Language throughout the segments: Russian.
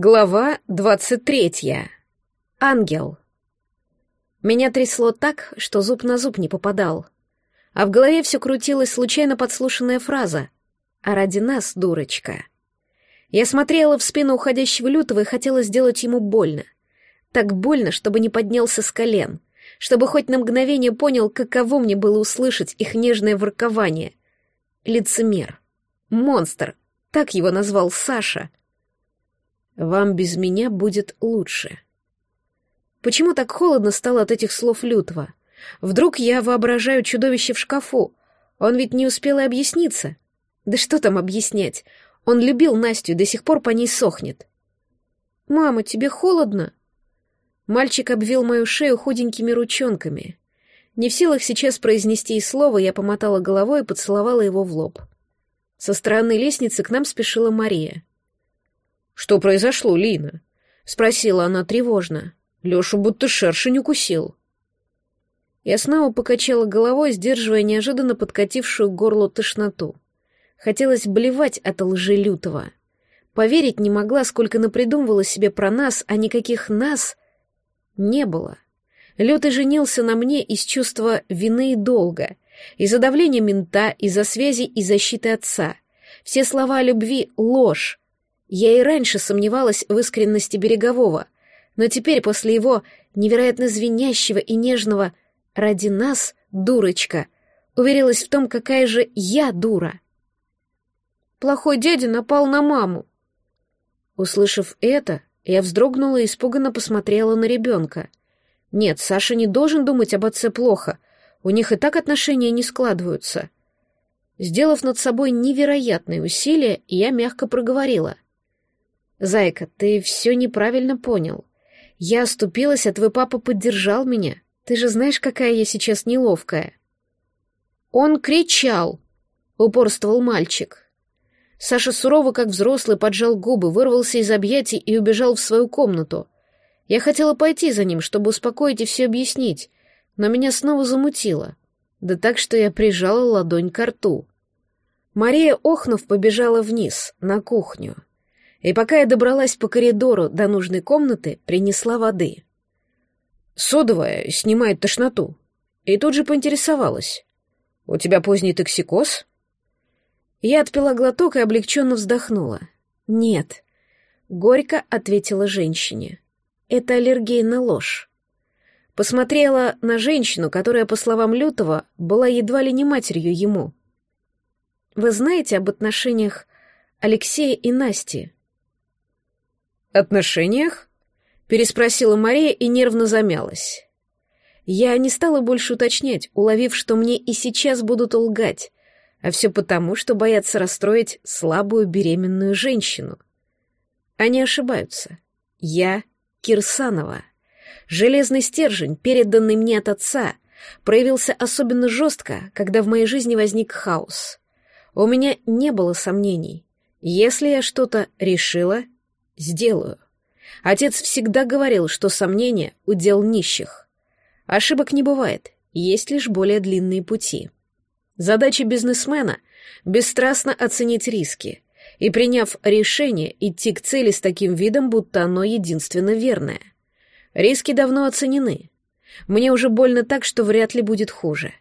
Глава двадцать третья. Ангел. Меня трясло так, что зуб на зуб не попадал. А в голове все крутилась случайно подслушанная фраза «А ради нас, дурочка». Я смотрела в спину уходящего лютого и хотела сделать ему больно. Так больно, чтобы не поднялся с колен, чтобы хоть на мгновение понял, каково мне было услышать их нежное воркование. Лицемер. Монстр. Так его назвал Саша — вам без меня будет лучше. Почему так холодно стало от этих слов лютого? Вдруг я воображаю чудовище в шкафу? Он ведь не успел и объясниться. Да что там объяснять? Он любил Настю и до сих пор по ней сохнет. «Мама, тебе холодно?» Мальчик обвил мою шею худенькими ручонками. Не в силах сейчас произнести и слова, я помотала головой и поцеловала его в лоб. Со стороны лестницы к нам спешила Мария. «Что произошло, Лина?» — спросила она тревожно. Лешу будто шершень укусил. Я снова покачала головой, сдерживая неожиданно подкатившую к горлу тошноту. Хотелось блевать от лжи лютого. Поверить не могла, сколько напридумывала себе про нас, а никаких нас не было. Лютый женился на мне из чувства вины и долга, из-за давления мента, из-за связи и защиты отца. Все слова о любви — ложь, я и раньше сомневалась в искренности Берегового, но теперь после его невероятно звенящего и нежного «ради нас, дурочка», уверилась в том, какая же я дура. Плохой дядя напал на маму. Услышав это, я вздрогнула и испуганно посмотрела на ребенка. Нет, Саша не должен думать об отце плохо, у них и так отношения не складываются. Сделав над собой невероятные усилия, я мягко проговорила — «Зайка, ты все неправильно понял. Я оступилась, а твой папа поддержал меня. Ты же знаешь, какая я сейчас неловкая». «Он кричал», — упорствовал мальчик. Саша сурово, как взрослый, поджал губы, вырвался из объятий и убежал в свою комнату. Я хотела пойти за ним, чтобы успокоить и все объяснить, но меня снова замутило. Да так, что я прижала ладонь к рту. Мария, охнув, побежала вниз, на кухню и пока я добралась по коридору до нужной комнаты, принесла воды. Содовая снимает тошноту. И тут же поинтересовалась. «У тебя поздний токсикоз?» Я отпила глоток и облегченно вздохнула. «Нет», — горько ответила женщине. «Это аллергия на ложь». Посмотрела на женщину, которая, по словам Лютова, была едва ли не матерью ему. «Вы знаете об отношениях Алексея и Насти?» «Отношениях?» — переспросила Мария и нервно замялась. Я не стала больше уточнять, уловив, что мне и сейчас будут лгать, а все потому, что боятся расстроить слабую беременную женщину. Они ошибаются. Я Кирсанова. Железный стержень, переданный мне от отца, проявился особенно жестко, когда в моей жизни возник хаос. У меня не было сомнений. Если я что-то решила, Сделаю. Отец всегда говорил, что сомнения — удел нищих. Ошибок не бывает, есть лишь более длинные пути. Задача бизнесмена — бесстрастно оценить риски и, приняв решение, идти к цели с таким видом, будто оно единственно верное. Риски давно оценены. Мне уже больно так, что вряд ли будет хуже.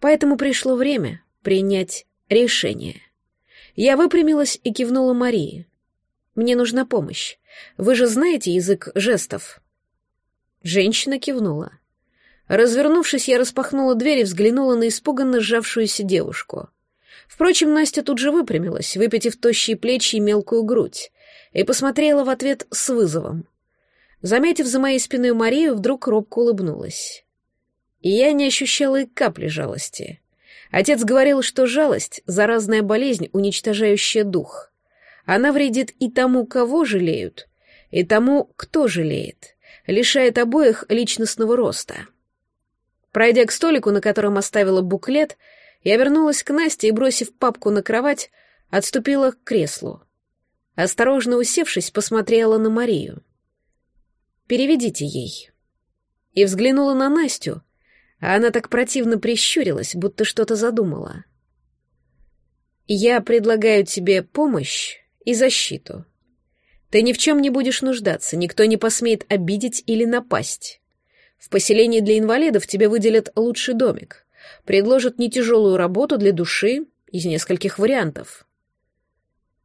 Поэтому пришло время принять решение. Я выпрямилась и кивнула Марии. Мне нужна помощь. Вы же знаете язык жестов?» Женщина кивнула. Развернувшись, я распахнула дверь и взглянула на испуганно сжавшуюся девушку. Впрочем, Настя тут же выпрямилась, выпитив тощие плечи и мелкую грудь, и посмотрела в ответ с вызовом. Заметив за моей спиной Марию, вдруг робко улыбнулась. И я не ощущала и капли жалости. Отец говорил, что жалость — заразная болезнь, уничтожающая дух — она вредит и тому, кого жалеют, и тому, кто жалеет, лишает обоих личностного роста. Пройдя к столику, на котором оставила буклет, я вернулась к Насте и, бросив папку на кровать, отступила к креслу. Осторожно усевшись, посмотрела на Марию. «Переведите ей». И взглянула на Настю, а она так противно прищурилась, будто что-то задумала. «Я предлагаю тебе помощь и защиту. Ты ни в чем не будешь нуждаться, никто не посмеет обидеть или напасть. В поселении для инвалидов тебе выделят лучший домик, предложат нетяжелую работу для души из нескольких вариантов.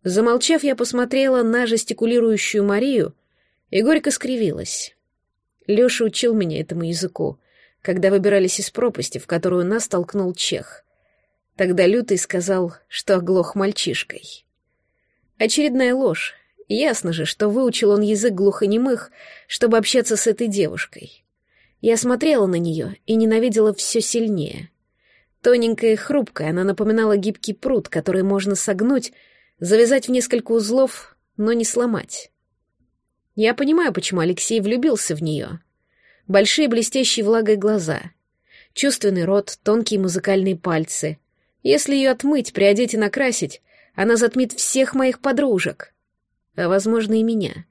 Замолчав, я посмотрела на жестикулирующую Марию и горько скривилась. Лёша учил меня этому языку, когда выбирались из пропасти, в которую нас толкнул чех. Тогда Лютый сказал, что оглох мальчишкой. Очередная ложь. Ясно же, что выучил он язык глухонемых, чтобы общаться с этой девушкой. Я смотрела на нее и ненавидела все сильнее. Тоненькая и хрупкая, она напоминала гибкий пруд, который можно согнуть, завязать в несколько узлов, но не сломать. Я понимаю, почему Алексей влюбился в нее. Большие блестящие влагой глаза, чувственный рот, тонкие музыкальные пальцы. Если ее отмыть, приодеть и накрасить, она затмит всех моих подружек. А, возможно, и меня.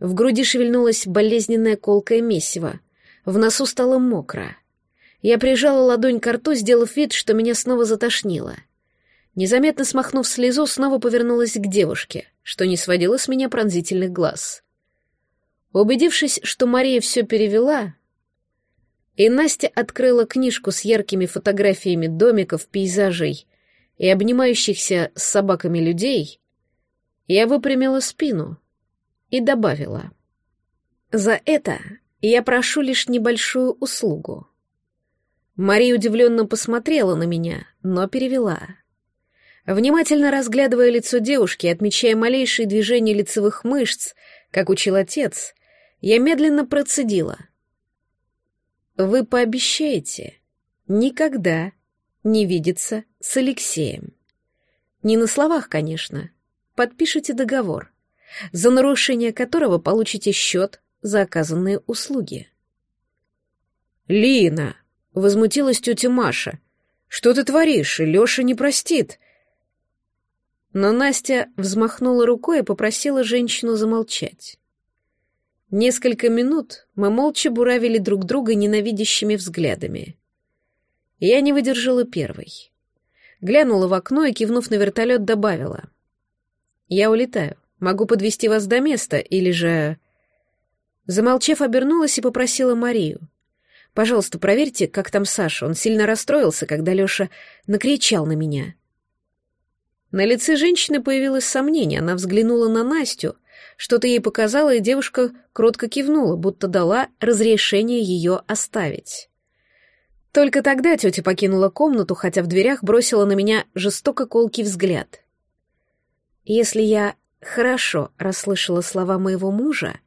В груди шевельнулось болезненное колкое месиво. В носу стало мокро. Я прижала ладонь к рту, сделав вид, что меня снова затошнило. Незаметно смахнув слезу, снова повернулась к девушке, что не сводила с меня пронзительных глаз. Убедившись, что Мария все перевела, и Настя открыла книжку с яркими фотографиями домиков, пейзажей и обнимающихся с собаками людей, я выпрямила спину и добавила. «За это я прошу лишь небольшую услугу». Мария удивленно посмотрела на меня, но перевела. Внимательно разглядывая лицо девушки, отмечая малейшие движения лицевых мышц, как учил отец, я медленно процедила. «Вы пообещаете никогда не видеться с Алексеем. Не на словах, конечно. Подпишите договор, за нарушение которого получите счет за оказанные услуги». «Лина!» Возмутилась тетя Маша. «Что ты творишь? Леша не простит!» Но Настя взмахнула рукой и попросила женщину замолчать. Несколько минут мы молча буравили друг друга ненавидящими взглядами. Я не выдержала первой. Глянула в окно и, кивнув на вертолет, добавила. «Я улетаю. Могу подвести вас до места, или же...» Замолчав, обернулась и попросила Марию. Пожалуйста, проверьте, как там Саша. Он сильно расстроился, когда Лёша накричал на меня. На лице женщины появилось сомнение. Она взглянула на Настю, что-то ей показала, и девушка кротко кивнула, будто дала разрешение ее оставить. Только тогда тетя покинула комнату, хотя в дверях бросила на меня жестоко колкий взгляд. Если я хорошо расслышала слова моего мужа,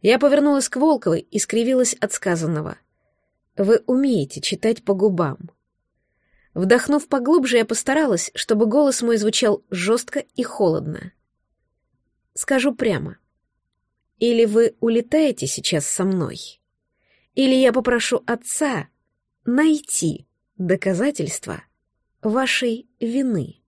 я повернулась к Волковой и скривилась от сказанного — вы умеете читать по губам. Вдохнув поглубже, я постаралась, чтобы голос мой звучал жестко и холодно. Скажу прямо. Или вы улетаете сейчас со мной, или я попрошу отца найти доказательства вашей вины.